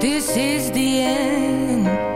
This is the end.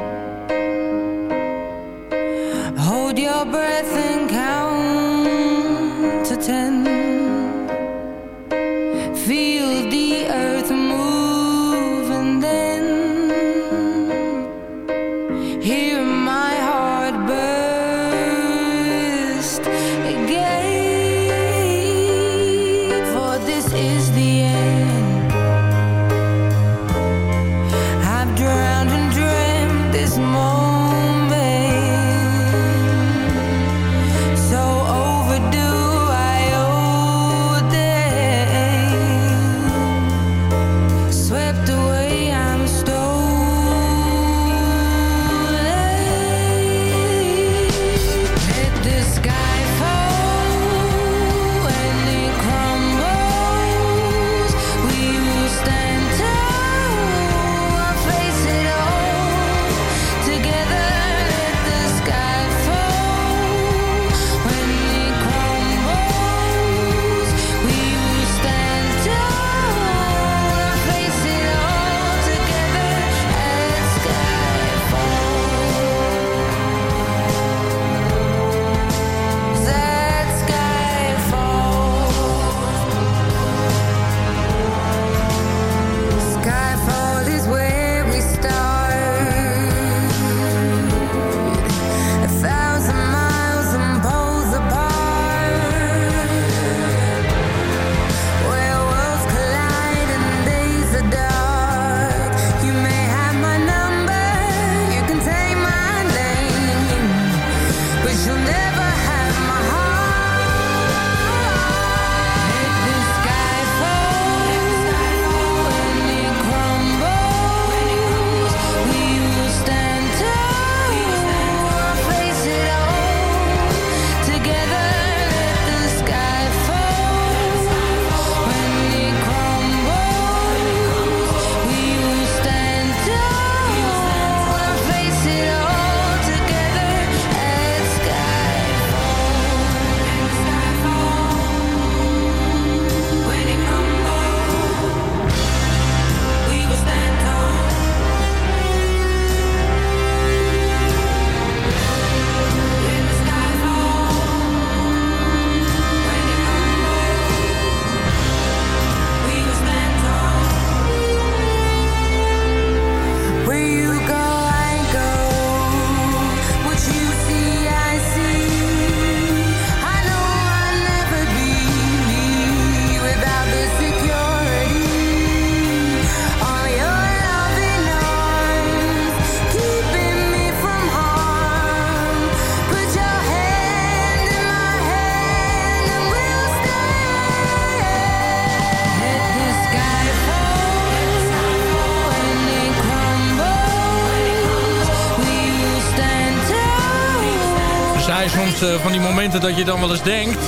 Momenten dat je dan wel eens denkt...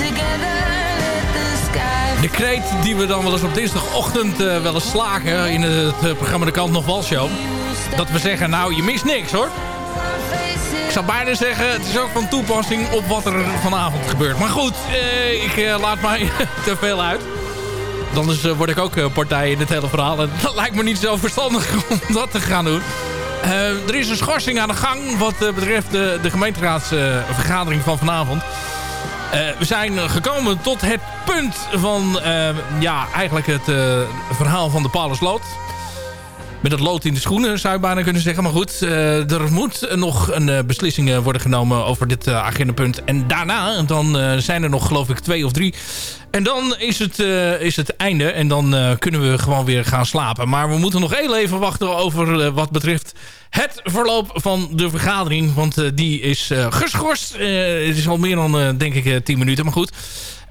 De kreet die we dan wel eens op dinsdagochtend wel eens slagen... in het programma De Kant Nog Wel Show. Dat we zeggen, nou, je mist niks hoor. Ik zou bijna zeggen, het is ook van toepassing op wat er vanavond gebeurt. Maar goed, ik laat mij te veel uit. Anders word ik ook partij in het hele verhaal. En dat lijkt me niet zo verstandig om dat te gaan doen. Uh, er is een schorsing aan de gang wat uh, betreft de, de gemeenteraadsvergadering van vanavond. Eh, we zijn gekomen tot het punt van ja, eigenlijk het verhaal van de Paulusloot met het lood in de schoenen, zou je bijna kunnen zeggen. Maar goed, uh, er moet nog een uh, beslissing worden genomen over dit agendapunt. En daarna, dan zijn er nog geloof ik twee of drie. En dan is het, is het einde. En dan kunnen we gewoon weer gaan slapen. Maar we moeten nog heel even wachten over wat betreft het verloop van de vergadering. Want die is geschorst. het is al meer dan, denk ik, tien minuten. Maar goed.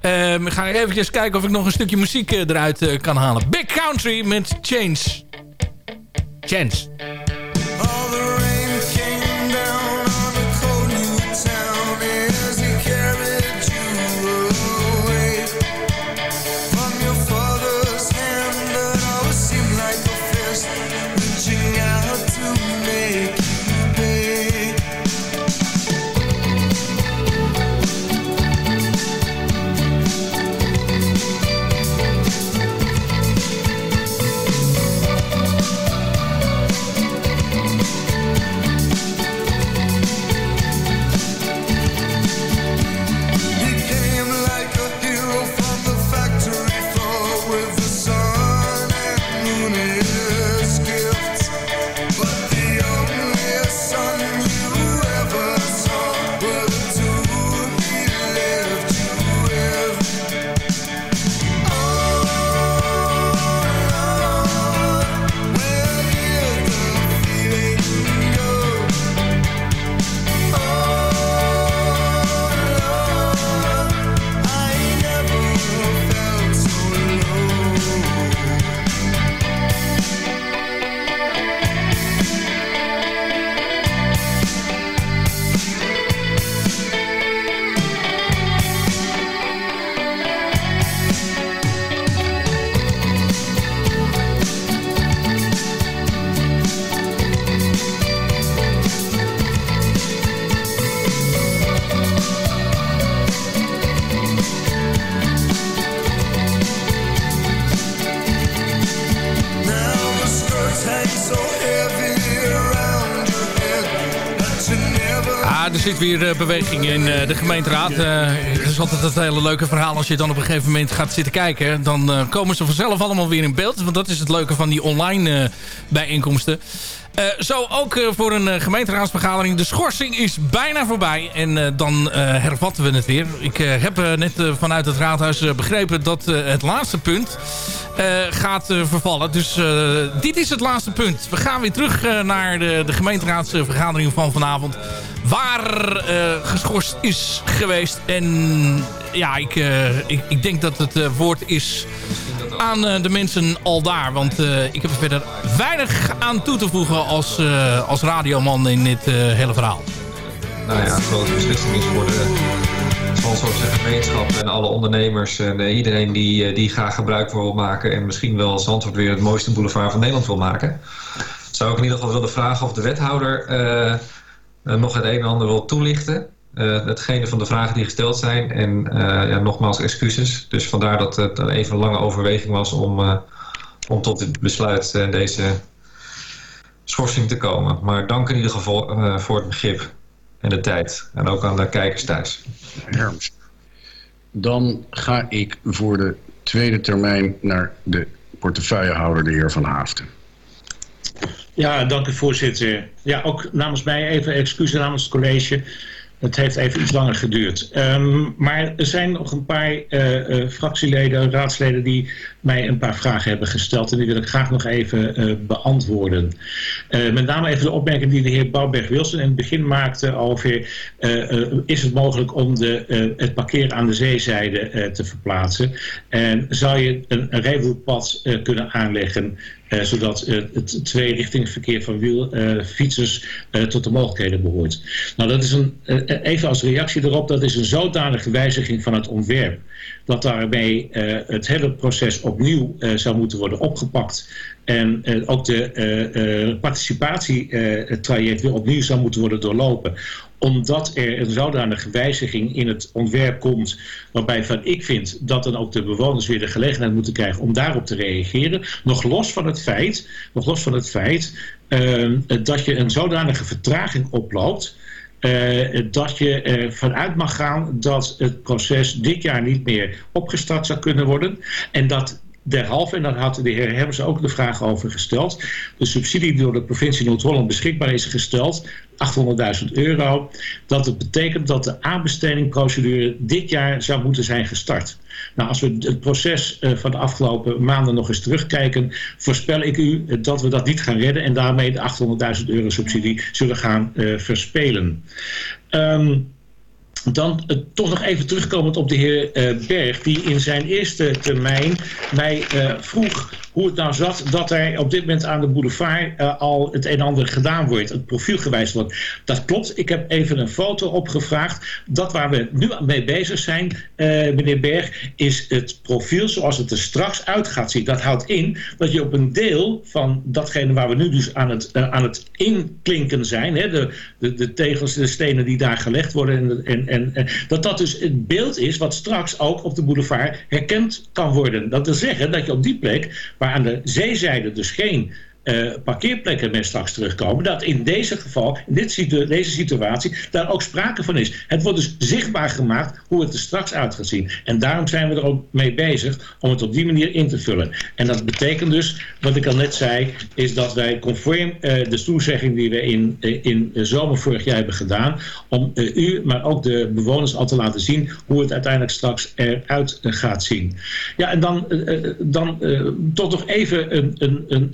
Uh, ga even kijken of ik nog een stukje muziek eruit kan halen. Big Country met Change. Chance. Uh, beweging in uh, de gemeenteraad. Uh, het is altijd het hele leuke verhaal. Als je dan op een gegeven moment gaat zitten kijken... dan komen ze vanzelf allemaal weer in beeld. Want dat is het leuke van die online bijeenkomsten. zo ook voor een gemeenteraadsvergadering. De schorsing is bijna voorbij. En dan hervatten we het weer. Ik heb net vanuit het raadhuis begrepen... dat het laatste punt gaat vervallen. Dus dit is het laatste punt. We gaan weer terug naar de, de gemeenteraadsvergadering van vanavond waar uh, geschorst is geweest. En ja, ik, uh, ik, ik, denk dat het uh, woord is aan de mensen al daar. Want ik heb er verder weinig aan toe te voegen als, als radioman in dit hele verhaal. Nou ja, een grote beslissing is voor de Zandvoortse gemeenschap en alle ondernemers en iedereen die, die graag gebruik wil maken en misschien wel Zandvoort weer het mooiste boulevard van Nederland wil maken. Zou ik in ieder geval willen vragen of de wethouder eh, nog het een en ander wil toelichten. Uh, hetgene van de vragen die gesteld zijn. En uh, ja, nogmaals excuses. Dus vandaar dat het even een lange overweging was om, om tot dit besluit en deze schorsing te komen. Maar dank in ieder geval voor het begrip en de tijd. En ook aan de kijkers thuis. Herms. Dan ga ik voor de tweede termijn naar de portefeuillehouder, de heer Van Haafden. Ja, dank u voorzitter. Ja, ook namens mij even excuses namens het college. Het heeft even iets langer geduurd. Um, maar er zijn nog een paar uh, uh, fractieleden, raadsleden die mij een paar vragen hebben gesteld. En die wil ik graag nog even uh, beantwoorden. met name even de opmerking die de heer Bouwberg-Wilson in het begin maakte over... is het mogelijk om de, het parkeren aan de zeezijde te verplaatsen? En zou je een, een kunnen aanleggen Uh, zodat uh, het tweerichtingsverkeer van wiel, uh, fietsers tot de mogelijkheden behoort. Nou, dat is een, even als reactie erop, dat is een zodanige wijziging van het ontwerp. Dat daarmee het hele proces opnieuw zou moeten worden opgepakt. En ook de participatietraject weer opnieuw zou moeten worden doorlopen omdat er een zodanige wijziging in het ontwerp komt... waarbij van ik vind dat dan ook de bewoners weer de gelegenheid moeten krijgen... om daarop te reageren. Nog los van het feit, nog los van het feit uh, dat je een zodanige vertraging oploopt... Uh, dat je ervan uit mag gaan dat het proces dit jaar niet meer opgestart zou kunnen worden. En dat derhalve, en daar had de heer Herbers ook de vraag over gesteld, de subsidie die door de provincie Noord-Holland beschikbaar is gesteld, 800.000 euro, dat betekent dat de aanbestedingprocedure dit jaar zou moeten zijn gestart. Nou, als we het proces uh, van de afgelopen maanden nog eens terugkijken, voorspel ik u dat we dat niet gaan redden en daarmee de 800.000 euro subsidie zullen gaan uh, verspelen. Um, dan uh, toch nog even terugkomend op de heer uh, Berg, die in zijn eerste termijn mij uh, vroeg hoe het nou zat dat er op dit moment aan de boulevard uh, al het een en ander gedaan wordt, het profiel gewijzigd wordt. Dat klopt, ik heb even een foto opgevraagd. Dat waar we nu mee bezig zijn, uh, meneer Berg, is het profiel zoals het er straks uit gaat zien. Dat houdt in dat je op een deel van datgene waar we nu dus aan het, uh, aan het inklinken zijn, hè, de, de, de tegels, de stenen die daar gelegd worden, en, en, en, dat dat dus het beeld is wat straks ook op de boulevard herkend kan worden. Dat wil zeggen dat je op die plek waar aan de zeezijde dus geen uh, parkeerplekken meer straks terugkomen, dat in deze geval, in dit deze situatie, daar ook sprake van is. Het wordt dus zichtbaar gemaakt hoe het er straks uit gaat zien. En daarom zijn we er ook mee bezig om het op die manier in te vullen. En dat betekent dus, wat ik al net zei, is dat wij conform uh, de toezegging die we in, uh, in zomer vorig jaar hebben gedaan, om u, maar ook de bewoners al te laten zien hoe het uiteindelijk straks eruit gaat zien. Ja, en dan, dan toch nog even een, een, een,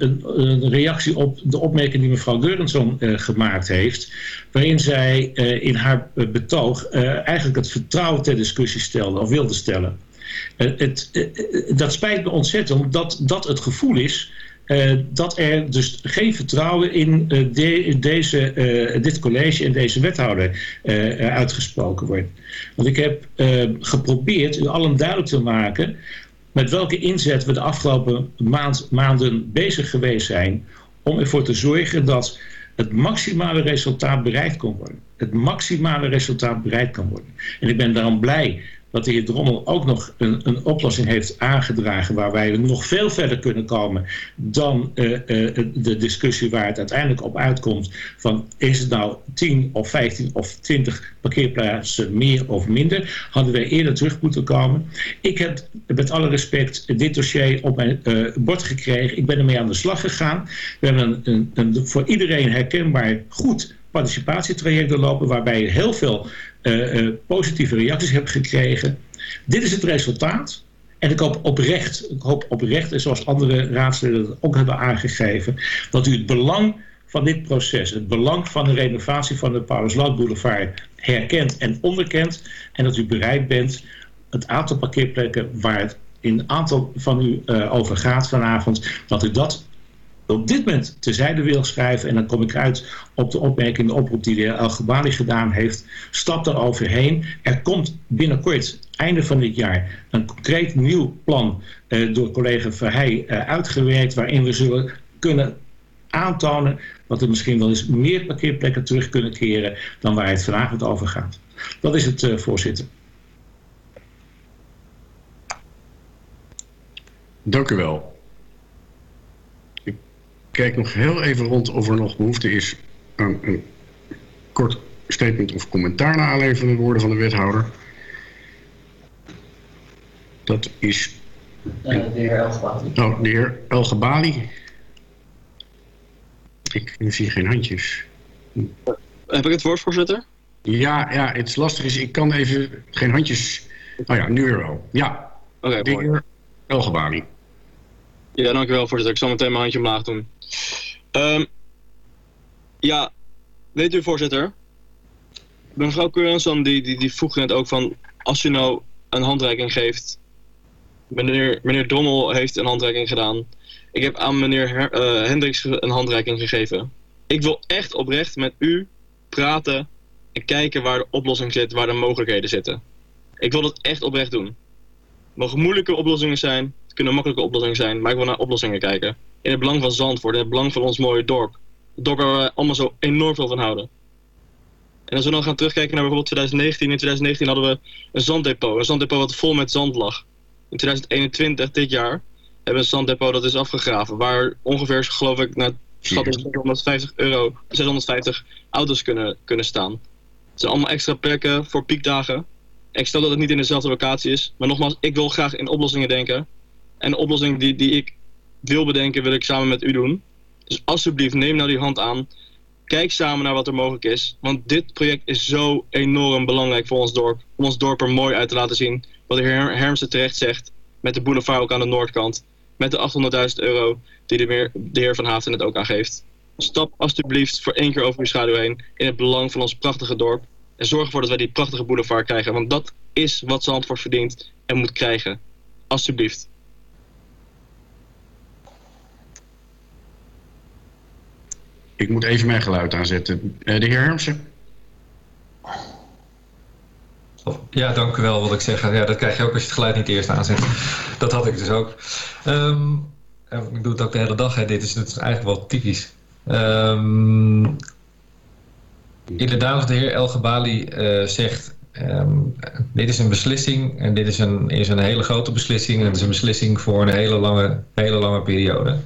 een reactie op de opmerking die mevrouw Geurenson uh, gemaakt heeft. Waarin zij uh, in haar betoog uh, eigenlijk het vertrouwen ter discussie stelde of wilde stellen. het, dat spijt me ontzettend omdat dat het gevoel is dat er dus geen vertrouwen in de, deze, dit college en deze wethouder uitgesproken wordt. Want ik heb geprobeerd u allen duidelijk te maken met welke inzet we de afgelopen maand, maanden bezig geweest zijn om ervoor te zorgen dat het maximale resultaat bereikt kan worden. Het maximale resultaat bereikt kan worden. En ik ben daarom blij dat de heer Drommel ook nog een, een oplossing heeft aangedragen... waar wij nog veel verder kunnen komen dan uh, uh, de discussie waar het uiteindelijk op uitkomt... van is het nou 10 of 15 of 20 parkeerplaatsen meer of minder... hadden wij eerder terug moeten komen. Ik heb met alle respect dit dossier op mijn uh, bord gekregen. Ik ben ermee aan de slag gegaan. We hebben een, een, een voor iedereen herkenbaar goed participatietraject doorlopen... waarbij heel veel uh, uh, positieve reacties heb gekregen. Dit is het resultaat. En ik hoop oprecht, ik hoop oprecht, en zoals andere raadsleden ook hebben aangegeven, dat u het belang van dit proces, het belang van de renovatie van de Paulus Boulevard herkent en onderkent. En dat u bereid bent het aantal parkeerplekken waar het in een aantal van u uh, over gaat vanavond, dat u dat op dit moment terzijde wil schrijven. En dan kom ik uit op de opmerking, de oproep die de heer gedaan heeft. Stap daar overheen. Er komt binnenkort, einde van dit jaar, een concreet nieuw plan uh, door collega Verheij uh, uitgewerkt. Waarin we zullen kunnen aantonen dat er misschien wel eens meer parkeerplekken terug kunnen keren dan waar het vanavond over gaat. Dat is het, uh, voorzitter. Dank u wel kijk nog heel even rond of er nog behoefte is aan een kort statement of commentaar naar aanleiding van de woorden van de wethouder. Dat is... Uh, de heer Elgebali. Oh, de heer Elgebali. Ik zie geen handjes. Heb ik het woord, voorzitter? Ja, ja, het lastig is, ik kan even geen handjes... Oh ja, nu weer wel. Ja, okay, de heer Elgebali. Ja, dankjewel voorzitter. Ik zal meteen mijn handje omlaag doen. Um, ja, weet u voorzitter, mevrouw Keurensson die, die, die vroeg net ook van, als je nou een handreiking geeft Meneer, meneer Drommel heeft een handreiking gedaan. Ik heb aan meneer Her- eh, Hendricks een handreiking gegeven. Ik wil echt oprecht met u praten en kijken waar de oplossing zit, waar de mogelijkheden zitten. Ik wil dat echt oprecht doen. Het mogen moeilijke oplossingen zijn, kunnen makkelijke oplossingen zijn, maar ik wil naar oplossingen kijken. In het belang van Zandvoort, in het belang van ons mooie dorp. Het dorp waar we allemaal zo enorm veel van houden. En als we dan gaan terugkijken naar bijvoorbeeld 2019. In 2019 hadden we een zanddepot. Een zanddepot wat vol met zand lag. In 2021, dit jaar, hebben we een zanddepot dat is afgegraven. Waar ongeveer, geloof ik, naar schatting 650 euro, 650 auto's kunnen, kunnen staan. Het zijn allemaal extra plekken voor piekdagen. Ik stel dat het niet in dezelfde locatie is. Maar nogmaals, ik wil graag in oplossingen denken. En de oplossing die, die ik wil bedenken, wil ik samen met u doen. Dus alsjeblieft, neem nou die hand aan. Kijk samen naar wat er mogelijk is. Want dit project is zo enorm belangrijk voor ons dorp. Om ons dorp er mooi uit te laten zien. Wat de heer Hermsen terecht zegt. Met de boulevard ook aan de noordkant. Met de 800.000 euro die de, heer Van Haafden het ook aangeeft. Stap alsjeblieft voor één keer over uw schaduw heen. In het belang van ons prachtige dorp. En zorg ervoor dat wij die prachtige boulevard krijgen. Want dat is wat Zandvoort verdient en moet krijgen. Alsjeblieft. Ik moet even mijn geluid aanzetten. Eh, de heer Hermsen? Ja, dank u wel. Wat ik zeg, ja, dat krijg je ook als je het geluid niet eerst aanzet. Dat had ik dus ook. En ik doe het ook de hele dag. Hè. Dit, is, dit is eigenlijk wel typisch. Ehm, inderdaad, de heer El Gabali eh, zegt... ehm, dit is een beslissing en dit is een, is een hele grote beslissing. En het is een beslissing voor een hele lange, hele lange periode.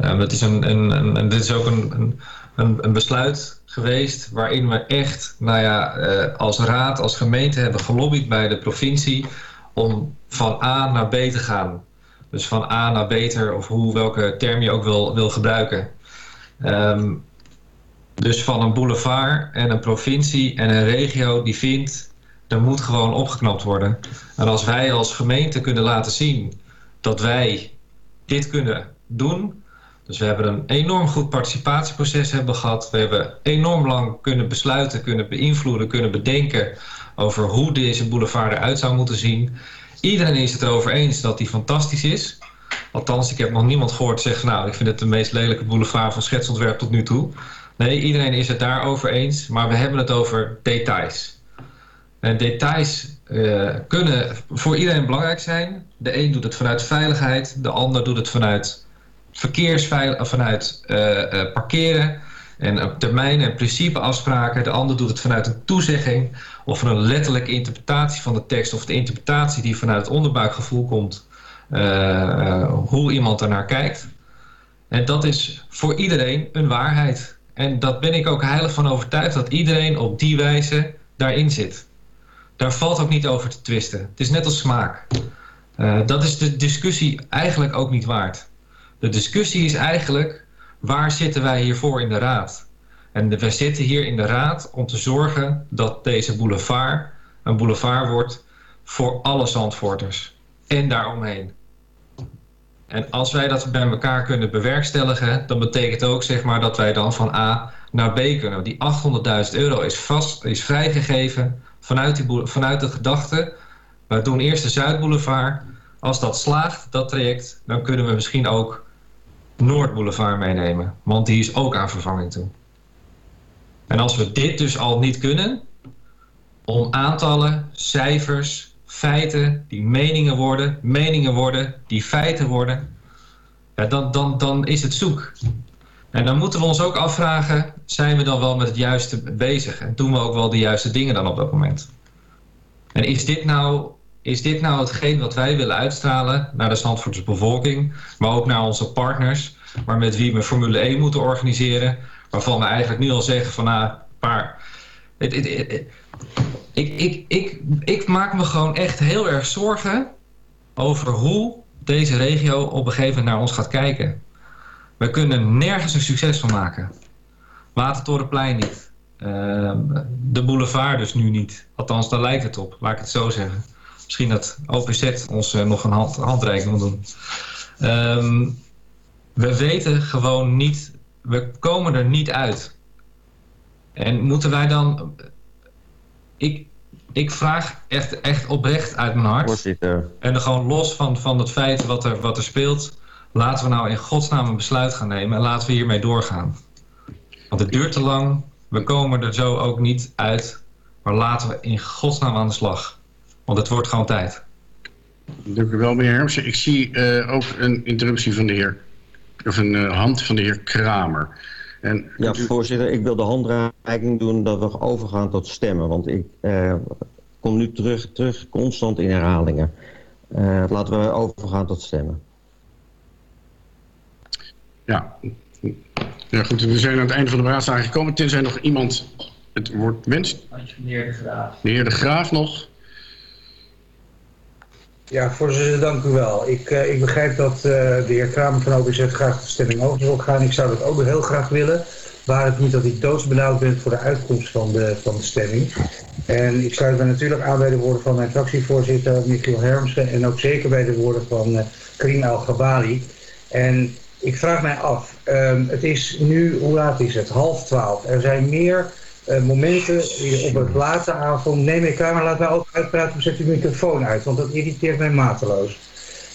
Dat is een, een, een, en dit is ook een, een, een, een besluit geweest waarin we echt, nou ja, eh, als raad, als gemeente hebben gelobbyd bij de provincie om van A naar B te gaan. Dus van A naar beter, of hoe, welke term je ook wil, wil gebruiken. Ehm, dus van een boulevard en een provincie en een regio die vindt, er moet gewoon opgeknapt worden. En als wij als gemeente kunnen laten zien dat wij dit kunnen doen, dus we hebben een enorm goed participatieproces hebben gehad. We hebben enorm lang kunnen besluiten, kunnen beïnvloeden, kunnen bedenken over hoe deze boulevard eruit zou moeten zien. Iedereen is het erover eens dat die fantastisch is. Althans, ik heb nog niemand gehoord zeggen, nou, ik vind het de meest lelijke boulevard van schetsontwerp tot nu toe. Nee, iedereen is het daarover eens, maar we hebben het over details. En details uh, kunnen voor iedereen belangrijk zijn. De een doet het vanuit veiligheid, de ander doet het vanuit verkeersveilig, vanuit uh, uh, parkeren en op termijn en principeafspraken. De ander doet het vanuit een toezegging of een letterlijke interpretatie van de tekst of de interpretatie die vanuit het onderbuikgevoel komt, hoe iemand daarnaar kijkt. En dat is voor iedereen een waarheid. En dat ben ik ook heilig van overtuigd dat iedereen op die wijze daarin zit. Daar valt ook niet over te twisten. Het is net als smaak. dat is de discussie eigenlijk ook niet waard. De discussie is eigenlijk, waar zitten wij hiervoor in de raad? En we zitten hier in de raad om te zorgen dat deze boulevard een boulevard wordt voor alle Zandvoorters. En daaromheen. En als wij dat bij elkaar kunnen bewerkstelligen, dan betekent ook zeg maar, dat wij dan van A naar B kunnen. Die 800.000 euro is, vast, is vrijgegeven vanuit, die, vanuit de gedachte, we doen eerst de Zuidboulevard. Als dat slaagt, dat traject, dan kunnen we misschien ook Noordboulevard meenemen. Want die is ook aan vervanging toe. En als we dit dus al niet kunnen, om aantallen, cijfers, feiten die meningen worden, meningen worden, die feiten worden, ja, dan, dan, dan is het zoek. En dan moeten we ons ook afvragen, zijn we dan wel met het juiste bezig? En doen we ook wel de juiste dingen dan op dat moment? En is dit nou is dit nou hetgeen wat wij willen uitstralen naar de Zandvoortse bevolking, maar ook naar onze partners, maar met wie we Formule 1 moeten organiseren, waarvan we eigenlijk nu al zeggen van nou, paar. Ik, ik, ik, ik maak me gewoon echt heel erg zorgen over hoe deze regio op een gegeven moment naar ons gaat kijken. We kunnen nergens een succes van maken. Watertorenplein niet. Uh, de boulevard dus nu niet. Althans, daar lijkt het op, laat ik het zo zeggen. Misschien dat OPZ ons uh, nog een hand, handreiking wil doen. Um, we weten gewoon niet, we komen er niet uit. En moeten wij dan... Ik, ik vraag echt, echt oprecht uit mijn hart. Voorzitter. En dan gewoon los van, van het feit wat er, wat er speelt. Laten we nou in godsnaam een besluit gaan nemen. En laten we hiermee doorgaan. Want het duurt te lang. We komen er zo ook niet uit. Maar laten we in godsnaam aan de slag. Want het wordt gewoon tijd. Dank u wel, meneer Hermsen. Ik zie eh, ook een interruptie van de heer... of een eh, hand van de heer Kramer. En, Ja, voorzitter, ik wil de handreiking doen dat we overgaan tot stemmen. Want ik eh, kom nu terug, terug constant in herhalingen. Eh, laten we overgaan tot stemmen. Ja. ja, goed. We zijn aan het einde van de beraadslaging gekomen. Tenzij nog iemand het woord wenst. Meneer de Graaf. De heer De Graaf nog. Ja, voorzitter, dank u wel. Ik, eh, ik begrijp dat eh, de heer Kramer van OBZ graag de stemming over wil gaan. Ik zou dat ook heel graag willen. Waar het niet dat ik doodsbenauwd ben voor de uitkomst van de, van de stemming. En ik sluit me natuurlijk aan bij de woorden van mijn fractievoorzitter Michiel Hermsen. En ook zeker bij de woorden van uh, Karim El-Ghabali. En ik vraag mij af, ehm, het is nu, hoe laat is het? Half twaalf. Er zijn meer uh, momenten op het late avond. Nee, meneer Kramer, laat mij ook uitpraten. Zet uw microfoon uit, want dat irriteert mij mateloos.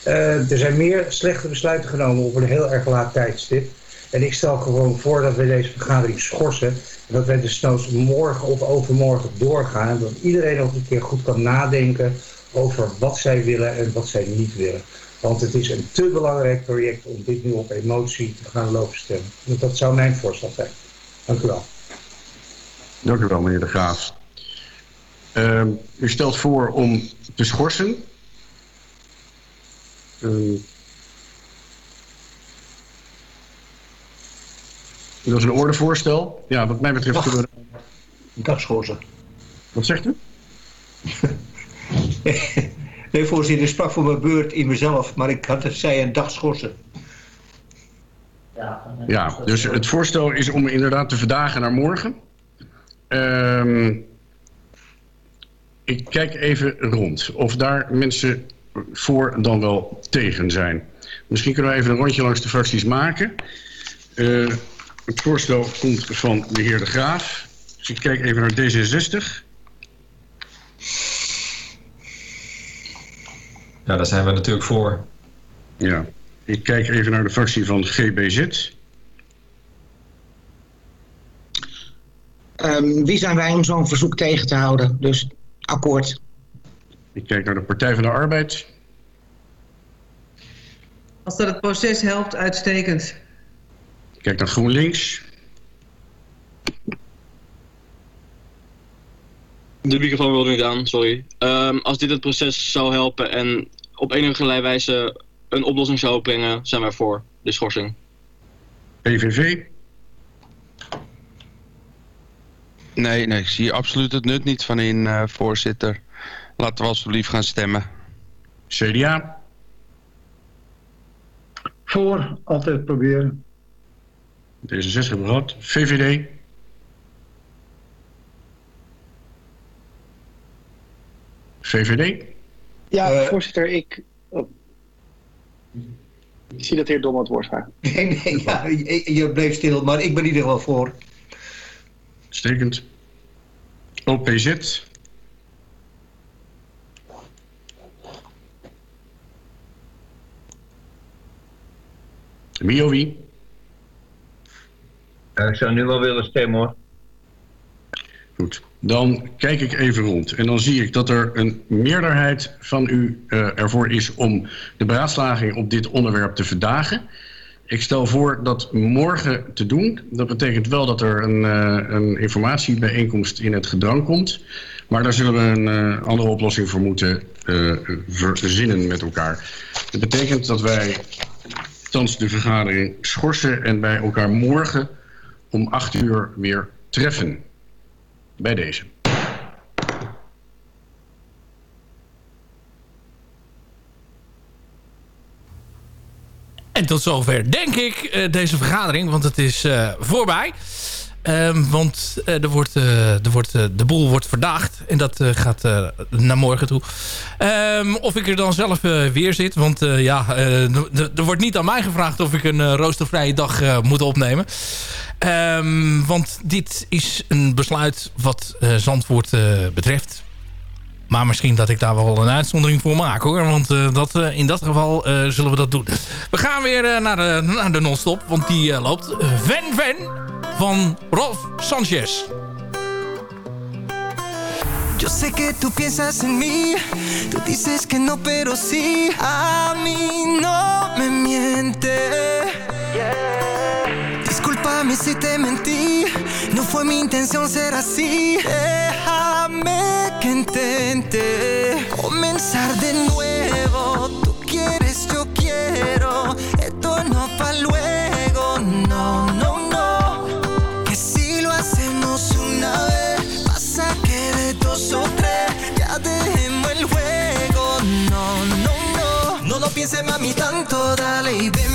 Uh, er zijn meer slechte besluiten genomen op een heel erg laat tijdstip. En ik stel gewoon voor dat we deze vergadering schorsen. En dat wij dus morgen of overmorgen doorgaan. En dat iedereen ook een keer goed kan nadenken over wat zij willen en wat zij niet willen. Want het is een te belangrijk project om dit nu op emotie te gaan lopen stemmen. Dat zou mijn voorstel zijn. Dank u wel. Dank u wel, meneer De Graaf. Uh, u stelt voor om te schorsen. Uh, dat is een ordevoorstel. Ja, wat mij betreft kunnen we... Dagschorsen. Wat zegt u? nee, voorzitter, ik sprak voor mijn beurt in mezelf, maar ik had het, zei een dag schorsen. Ja, Ja, dus het voorstel is om inderdaad te verdagen naar morgen. Um, ik kijk even rond of daar mensen voor dan wel tegen zijn. Misschien kunnen we even een rondje langs de fracties maken. Uh, het voorstel komt van de heer De Graaf. Dus ik kijk even naar D66. Ja, daar zijn we natuurlijk voor. Ja, ik kijk even naar de fractie van GBZ. Um, wie zijn wij om zo'n verzoek tegen te houden? Dus akkoord. Ik kijk naar de Partij van de Arbeid. Als dat het proces helpt, uitstekend. Ik kijk naar GroenLinks. De microfoon wilde niet aan, sorry. Um, als dit het proces zou helpen en op enige wijze een oplossing zou brengen, zijn wij voor de schorsing. PVV. Nee, nee, ik zie absoluut het nut niet van in, uh, voorzitter. Laten we alsjeblieft gaan stemmen. CDA. Voor, altijd proberen. D66 hebben we gehad. VVD. VVD. Ja, uh, voorzitter, ik... Oh. Ik zie dat de heer Dom het woord gaat. Nee, nee, ja, je, je bleef stil, maar ik ben in ieder geval voor. Stekend. OPZ. Miowi. Uh, ik zou nu wel willen stemmen hoor. Goed, dan kijk ik even rond en dan zie ik dat er een meerderheid van u uh, ervoor is om de beraadslaging op dit onderwerp te verdagen. Ik stel voor dat morgen te doen. Dat betekent wel dat er een, uh, een informatiebijeenkomst in het gedrang komt. Maar daar zullen we een uh, andere oplossing voor moeten uh, verzinnen met elkaar. Dat betekent dat wij thans de vergadering schorsen en bij elkaar morgen om 8 uur weer treffen. Bij deze. En tot zover, denk ik, uh, deze vergadering. Want het is uh, voorbij. Um, want uh, er wordt, er wordt, de boel wordt verdaagd. En dat gaat naar morgen toe. Um, of ik er dan zelf weer zit. Want ja, er wordt niet aan mij gevraagd of ik een roostervrije dag moet opnemen. Um, want dit is een besluit wat Zandvoort betreft. Maar misschien dat ik daar wel een uitzondering voor maak hoor. Want dat, in dat geval zullen we dat doen. We gaan weer naar de, naar de non-stop. Want die loopt. Ven Ven van Rolf Sanchez. Yo sé que tú piensas en mí, tú dices que no, pero sí, a mí no me miente. Discúlpame si te mentí, no fue mi intención ser así. Déjame que intente comenzar de nuevo. Tú quieres, yo quiero, esto no pa' luego, no, no, no. Que si lo hacemos una vez, pasa que de dos o tres ya dejemos el juego, no, no, no. No lo pienses mami tanto, dale y ven,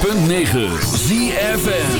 106.9 ZFN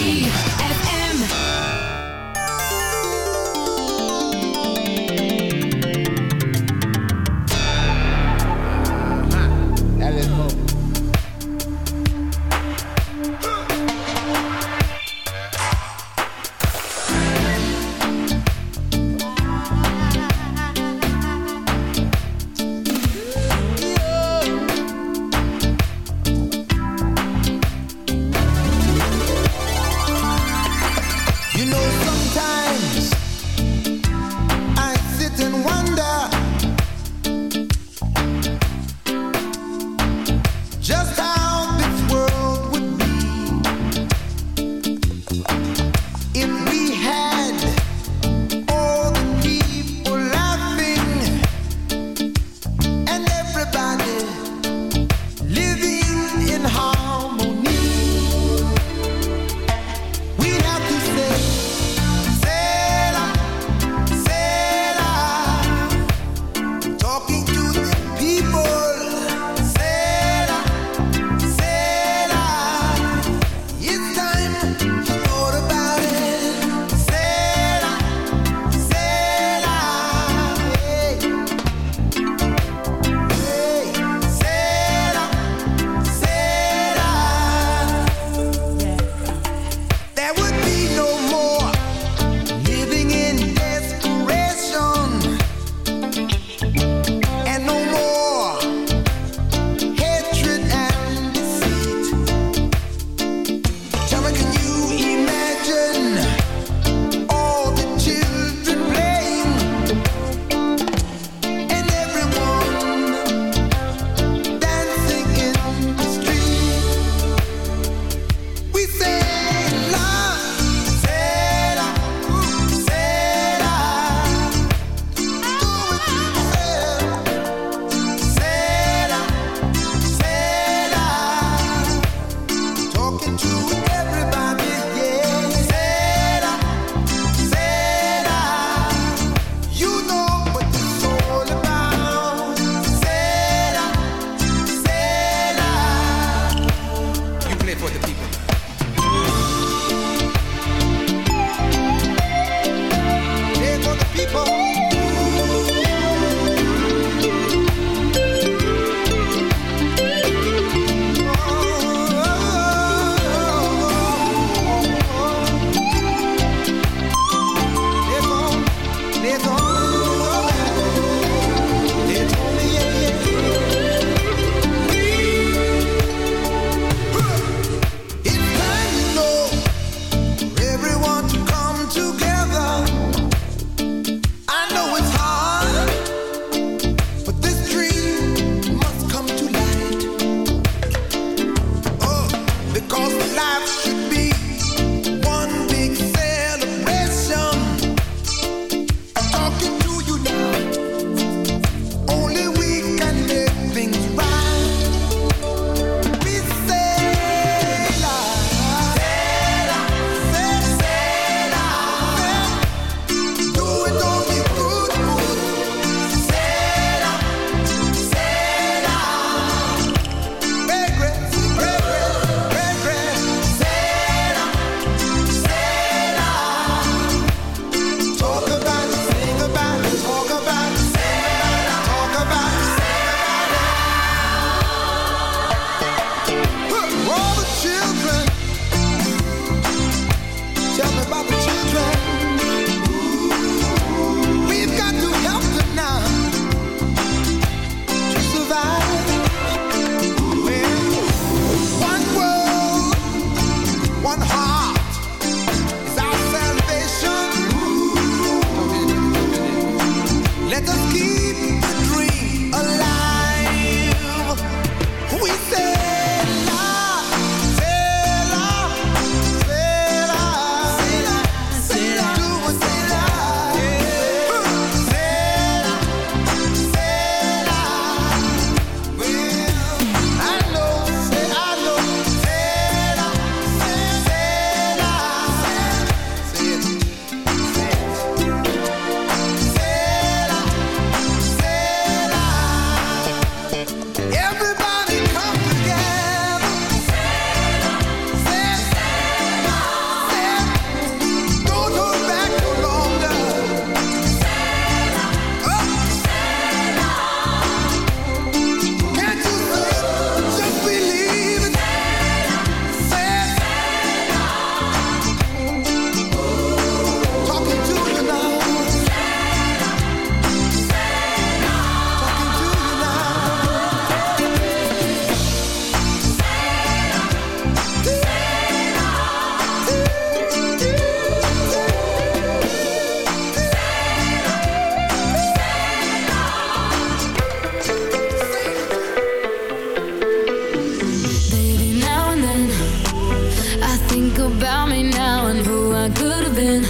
about me now and who I could have been.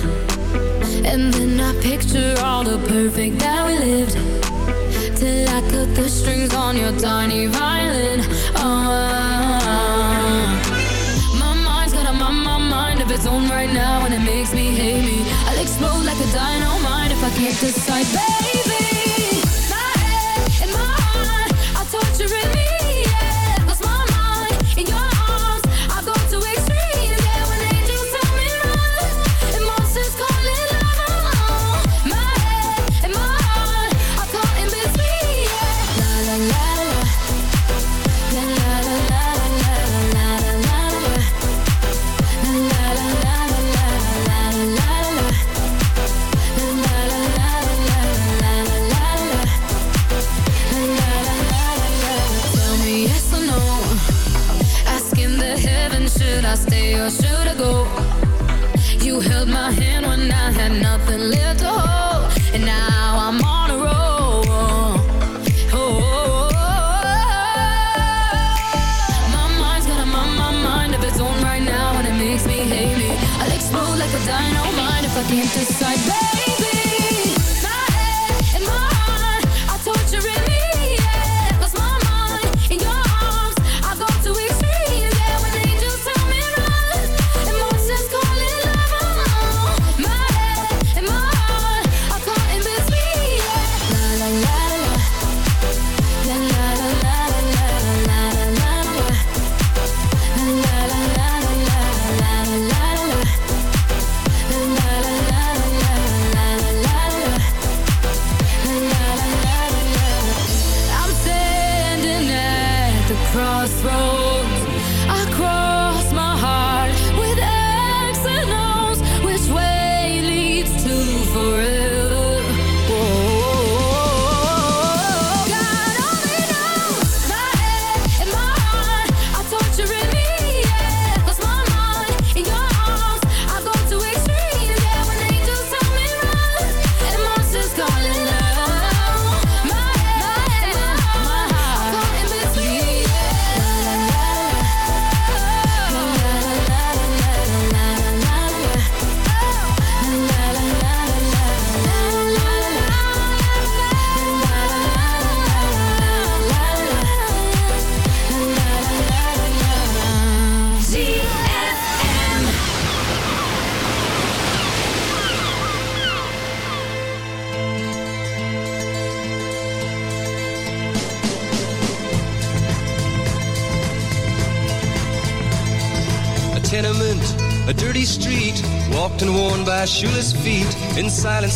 And then I picture all the perfect that we lived. Till I cut the strings on your tiny violin. Oh. My mind's got a my, my mind of its own right now, and it makes me hate me. I'll explode like a dynamite if I can't decide, babe.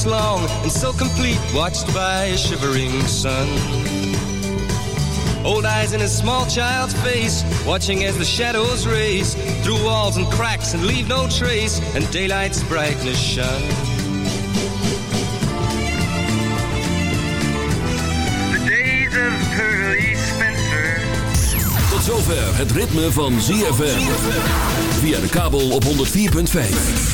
Long and so complete, watched by a shivering sun. Old eyes in a small child's face, watching as the shadows race through walls and cracks and leave no trace, and daylight's brightness shine. The days of Pearly Spencer. Tot zover het ritme van ZFM. Via de kabel op 104.5.